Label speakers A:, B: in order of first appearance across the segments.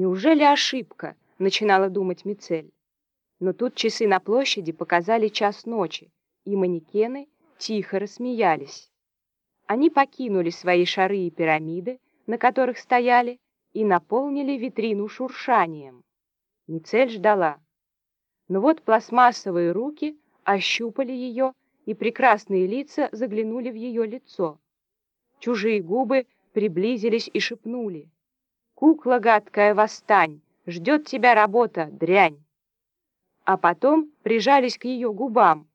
A: Неужели ошибка? Начинала думать Мицель. Но тут часы на площади показали час ночи, и манекены тихо рассмеялись. Они покинули свои шары и пирамиды, на которых стояли, и наполнили витрину шуршанием. Мицель ждала. Но вот пластмассовые руки ощупали ее, и прекрасные лица заглянули в ее лицо. Чужие губы приблизились и шепнули. «Кукла гадкая, восстань! Ждет тебя работа, дрянь!» А потом прижались к ее губам,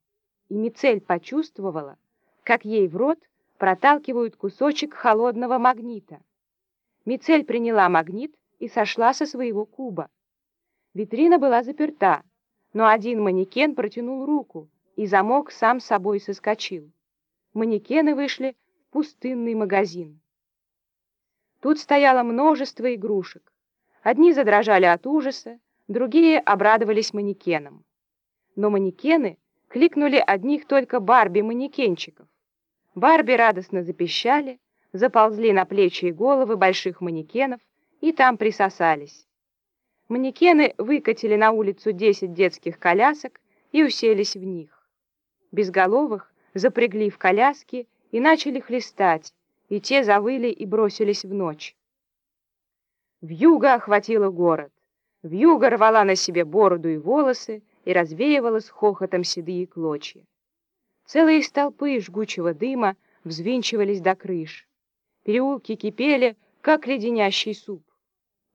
A: и Мицель почувствовала, как ей в рот проталкивают кусочек холодного магнита. Мицель приняла магнит и сошла со своего куба. Витрина была заперта, но один манекен протянул руку, и замок сам собой соскочил. Манекены вышли в пустынный магазин. Тут стояло множество игрушек. Одни задрожали от ужаса, другие обрадовались манекенам. Но манекены кликнули одних только Барби-манекенчиков. Барби радостно запищали, заползли на плечи и головы больших манекенов и там присосались. Манекены выкатили на улицу 10 детских колясок и уселись в них. Безголовых запрягли в коляски и начали хлестать, и те завыли и бросились в ночь. Вьюга охватила город. Вьюга рвала на себе бороду и волосы и развеивала с хохотом седые клочья. Целые столпы жгучего дыма взвинчивались до крыш. Переулки кипели, как леденящий суп.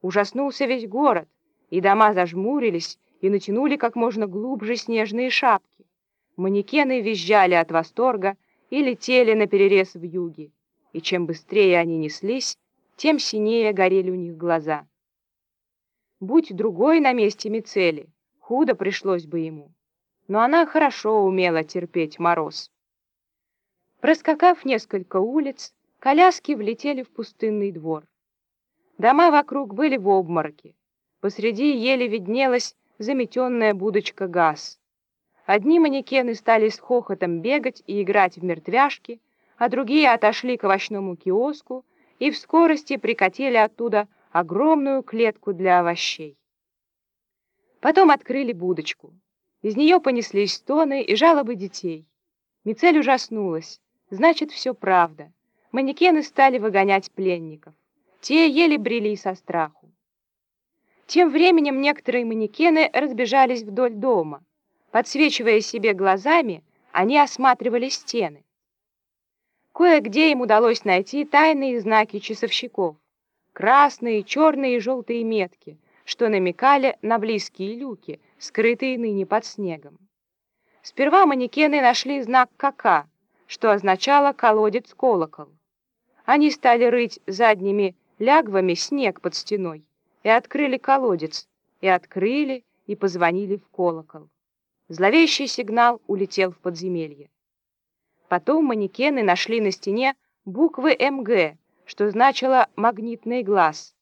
A: Ужаснулся весь город, и дома зажмурились и натянули как можно глубже снежные шапки. Манекены визжали от восторга и летели на перерез в юге, и чем быстрее они неслись, тем синее горели у них глаза. Будь другой на месте Мицели, худо пришлось бы ему, но она хорошо умела терпеть мороз. Проскакав несколько улиц, коляски влетели в пустынный двор. Дома вокруг были в обмороке, Посреди еле виднелась заметенная будочка газ. Одни манекены стали с хохотом бегать и играть в мертвяшки, а другие отошли к овощному киоску и в скорости прикатили оттуда огромную клетку для овощей. Потом открыли будочку. Из нее понеслись стоны и жалобы детей. Мицель ужаснулась. Значит, все правда. Манекены стали выгонять пленников. Те еле брели со страху. Тем временем некоторые манекены разбежались вдоль дома. Подсвечивая себе глазами, они осматривали стены. Кое-где им удалось найти тайные знаки часовщиков. Красные, черные и желтые метки, что намекали на близкие люки, скрытые ныне под снегом. Сперва манекены нашли знак КК, что означало «колодец-колокол». Они стали рыть задними лягвами снег под стеной и открыли колодец, и открыли, и позвонили в колокол. Зловещий сигнал улетел в подземелье. Потом манекены нашли на стене буквы МГ, что значило «магнитный глаз».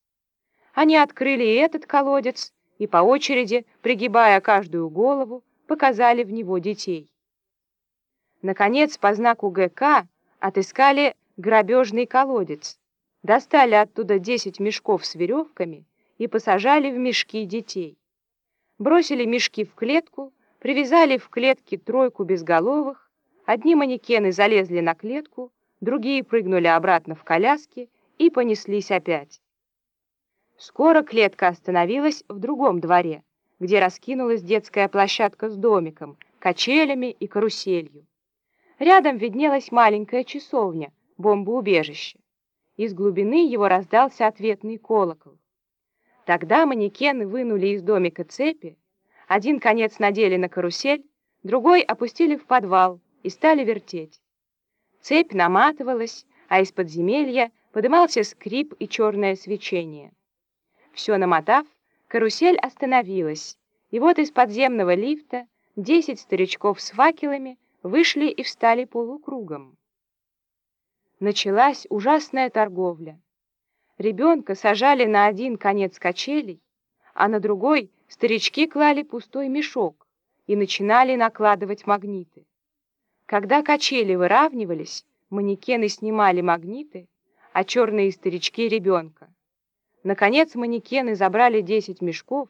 A: Они открыли и этот колодец, и по очереди, пригибая каждую голову, показали в него детей. Наконец, по знаку ГК отыскали грабежный колодец, достали оттуда 10 мешков с веревками и посажали в мешки детей. Бросили мешки в клетку, привязали в клетке тройку безголовых, одни манекены залезли на клетку, другие прыгнули обратно в коляски и понеслись опять. Скоро клетка остановилась в другом дворе, где раскинулась детская площадка с домиком, качелями и каруселью. Рядом виднелась маленькая часовня, бомбоубежище. Из глубины его раздался ответный колокол. Тогда манекены вынули из домика цепи, один конец надели на карусель, другой опустили в подвал и стали вертеть. Цепь наматывалась, а из подземелья подымался скрип и черное свечение. Все намотав, карусель остановилась, и вот из подземного лифта десять старичков с факелами вышли и встали полукругом. Началась ужасная торговля. Ребенка сажали на один конец качелей, а на другой старички клали пустой мешок и начинали накладывать магниты. Когда качели выравнивались, манекены снимали магниты, а черные старички — ребенка. Наконец манекены забрали 10 мешков